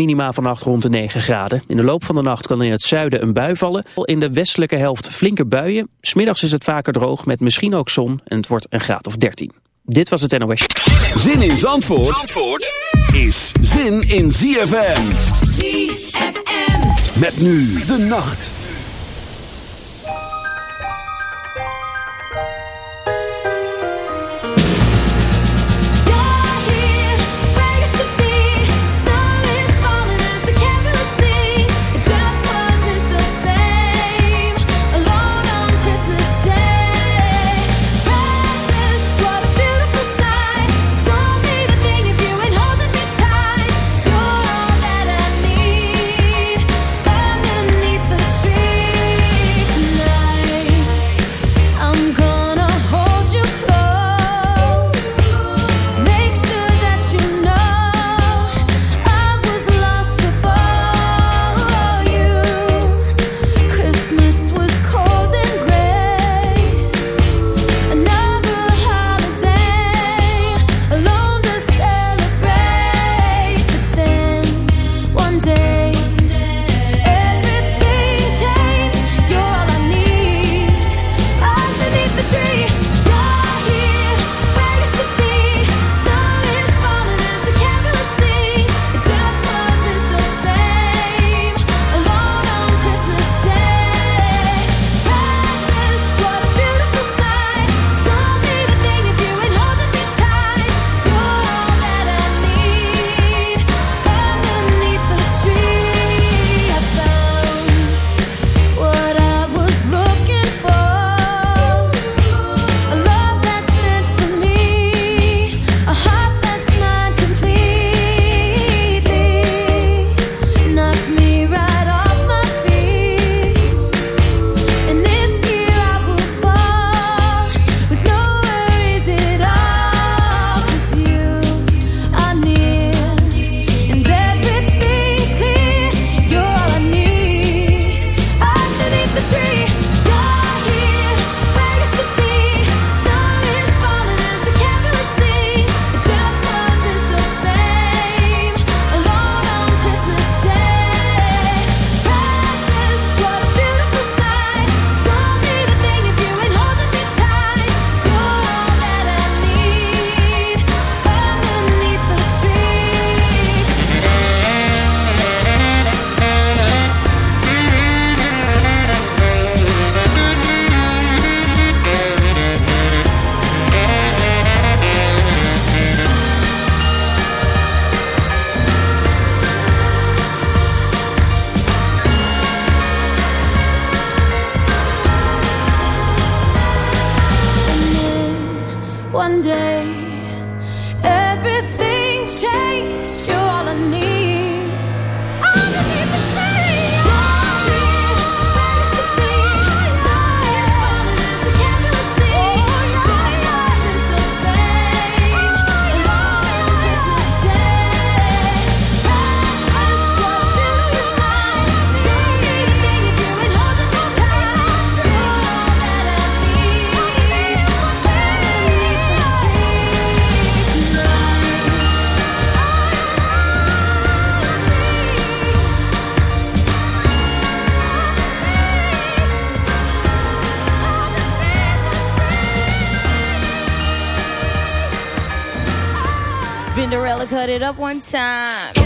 Minima vannacht rond de 9 graden. In de loop van de nacht kan in het zuiden een bui vallen. In de westelijke helft flinke buien. Smiddags is het vaker droog met misschien ook zon en het wordt een graad of 13. Dit was het NOS. Zin in Zandvoort, is zin in ZFM. ZFM. Met nu de nacht. cut it up one time.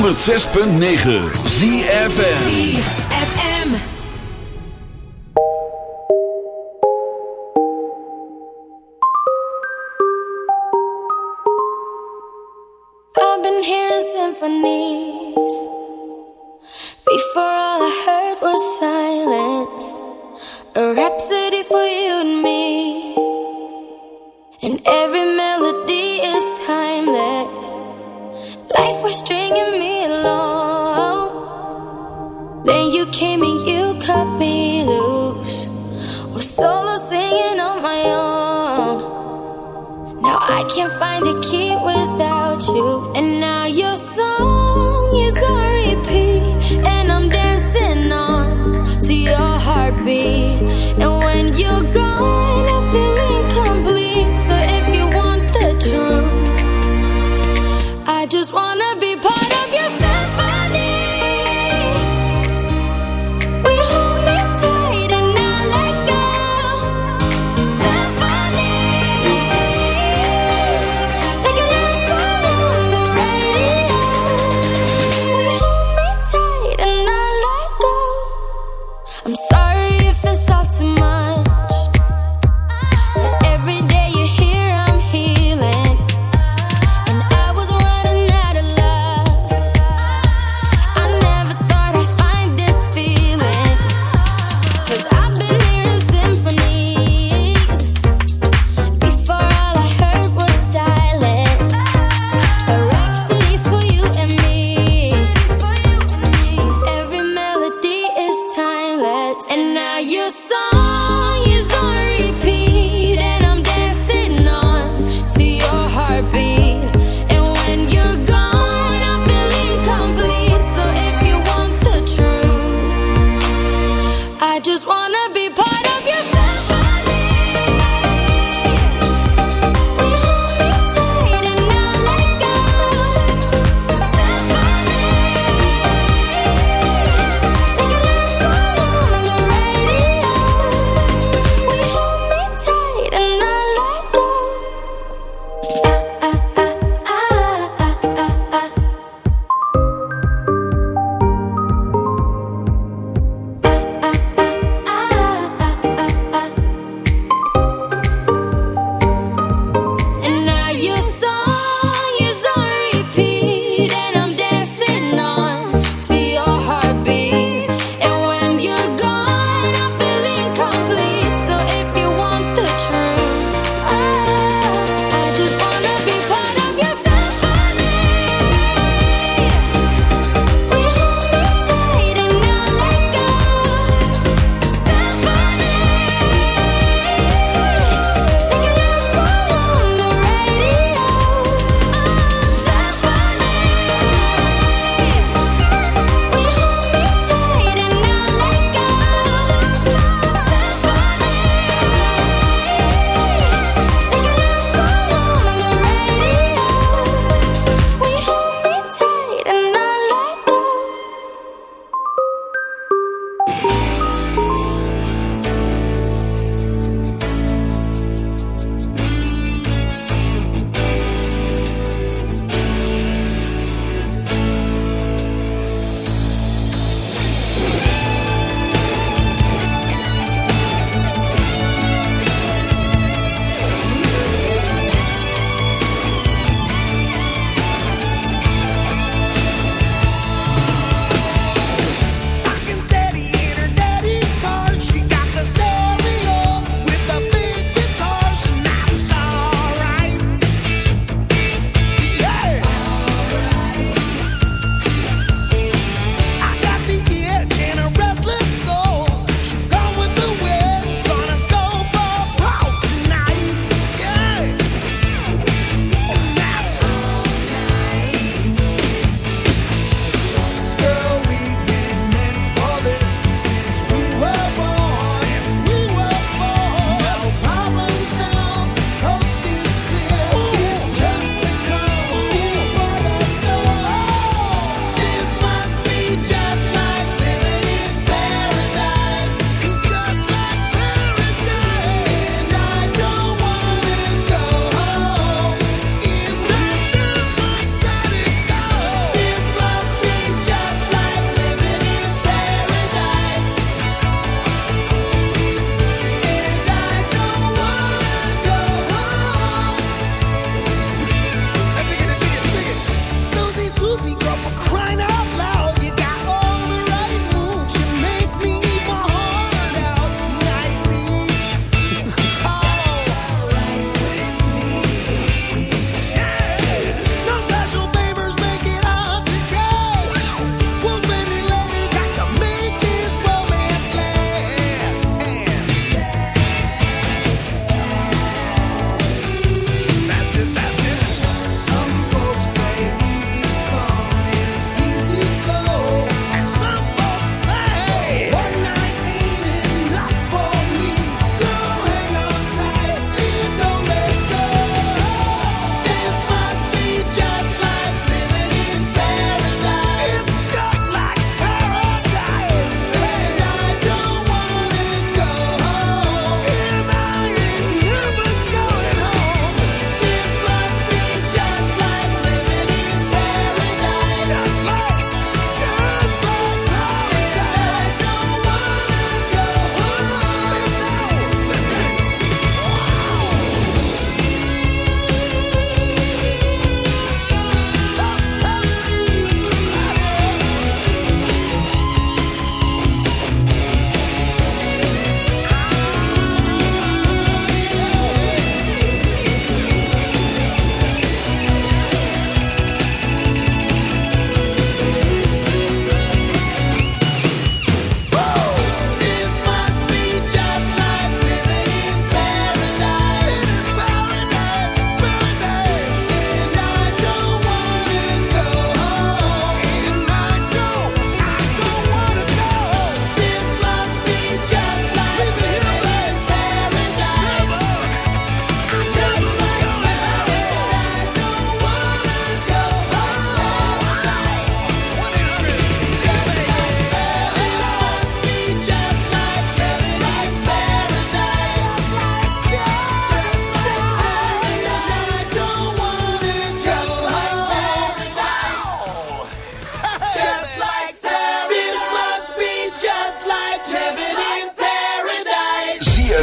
106.9 ZFN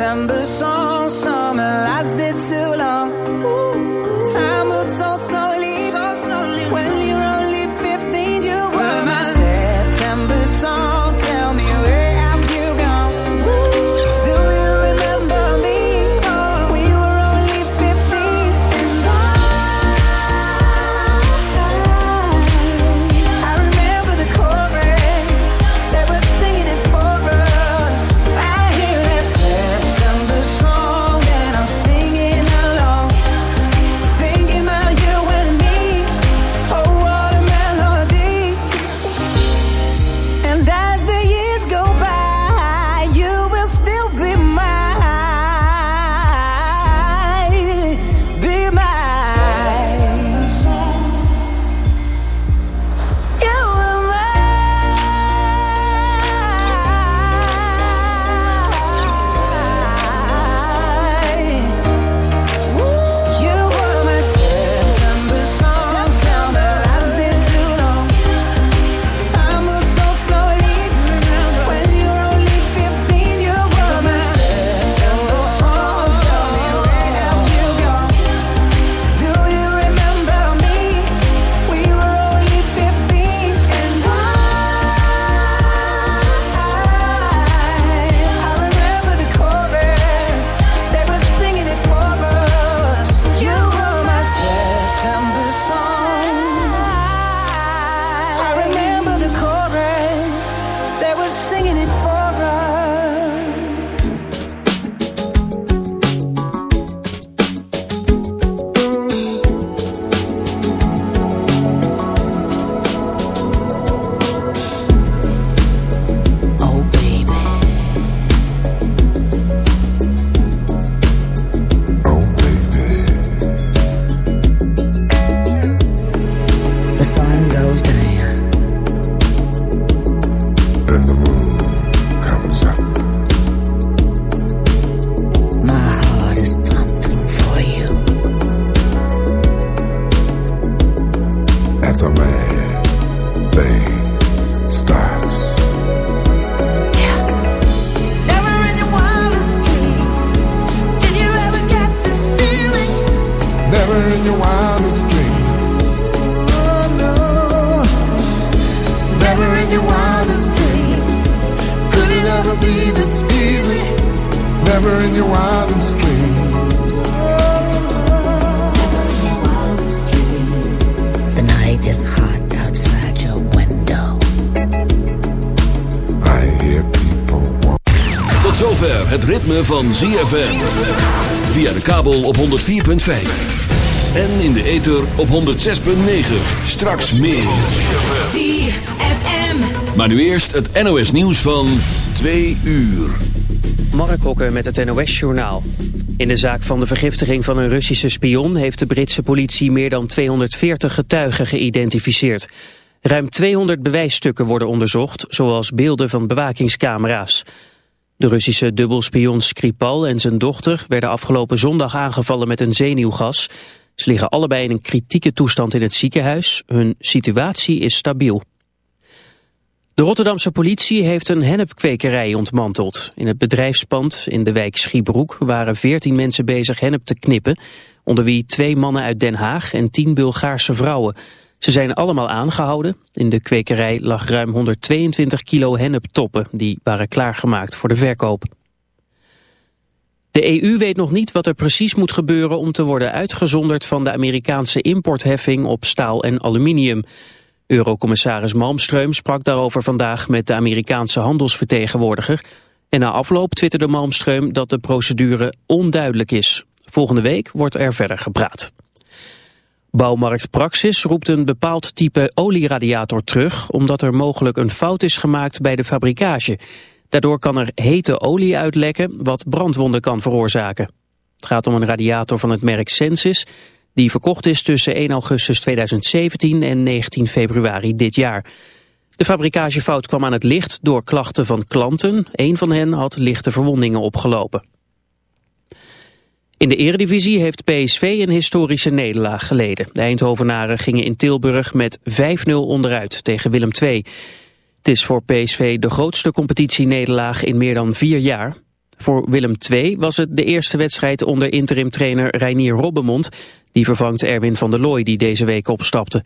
December. ZFM. Via de kabel op 104.5. En in de ether op 106.9. Straks meer. ZFM. Maar nu eerst het NOS nieuws van 2 uur. Mark Hokker met het NOS Journaal. In de zaak van de vergiftiging van een Russische spion heeft de Britse politie meer dan 240 getuigen geïdentificeerd. Ruim 200 bewijsstukken worden onderzocht, zoals beelden van bewakingscamera's. De Russische dubbelspion Skripal en zijn dochter werden afgelopen zondag aangevallen met een zenuwgas. Ze liggen allebei in een kritieke toestand in het ziekenhuis. Hun situatie is stabiel. De Rotterdamse politie heeft een hennepkwekerij ontmanteld. In het bedrijfspand in de wijk Schiebroek waren 14 mensen bezig hennep te knippen, onder wie twee mannen uit Den Haag en 10 Bulgaarse vrouwen. Ze zijn allemaal aangehouden. In de kwekerij lag ruim 122 kilo henneptoppen, die waren klaargemaakt voor de verkoop. De EU weet nog niet wat er precies moet gebeuren om te worden uitgezonderd van de Amerikaanse importheffing op staal en aluminium. Eurocommissaris Malmström sprak daarover vandaag met de Amerikaanse handelsvertegenwoordiger. En na afloop twitterde Malmström dat de procedure onduidelijk is. Volgende week wordt er verder gepraat. Bouwmarkt Praxis roept een bepaald type olieradiator terug... omdat er mogelijk een fout is gemaakt bij de fabrikage. Daardoor kan er hete olie uitlekken wat brandwonden kan veroorzaken. Het gaat om een radiator van het merk Sensis... die verkocht is tussen 1 augustus 2017 en 19 februari dit jaar. De fabrikagefout kwam aan het licht door klachten van klanten. Een van hen had lichte verwondingen opgelopen. In de eredivisie heeft PSV een historische nederlaag geleden. De Eindhovenaren gingen in Tilburg met 5-0 onderuit tegen Willem II. Het is voor PSV de grootste competitienederlaag in meer dan vier jaar. Voor Willem II was het de eerste wedstrijd onder interimtrainer Reinier Robbemond. Die vervangt Erwin van der Looy die deze week opstapte.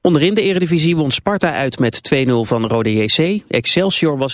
Onderin de eredivisie won Sparta uit met 2-0 van Rode JC. Excelsior was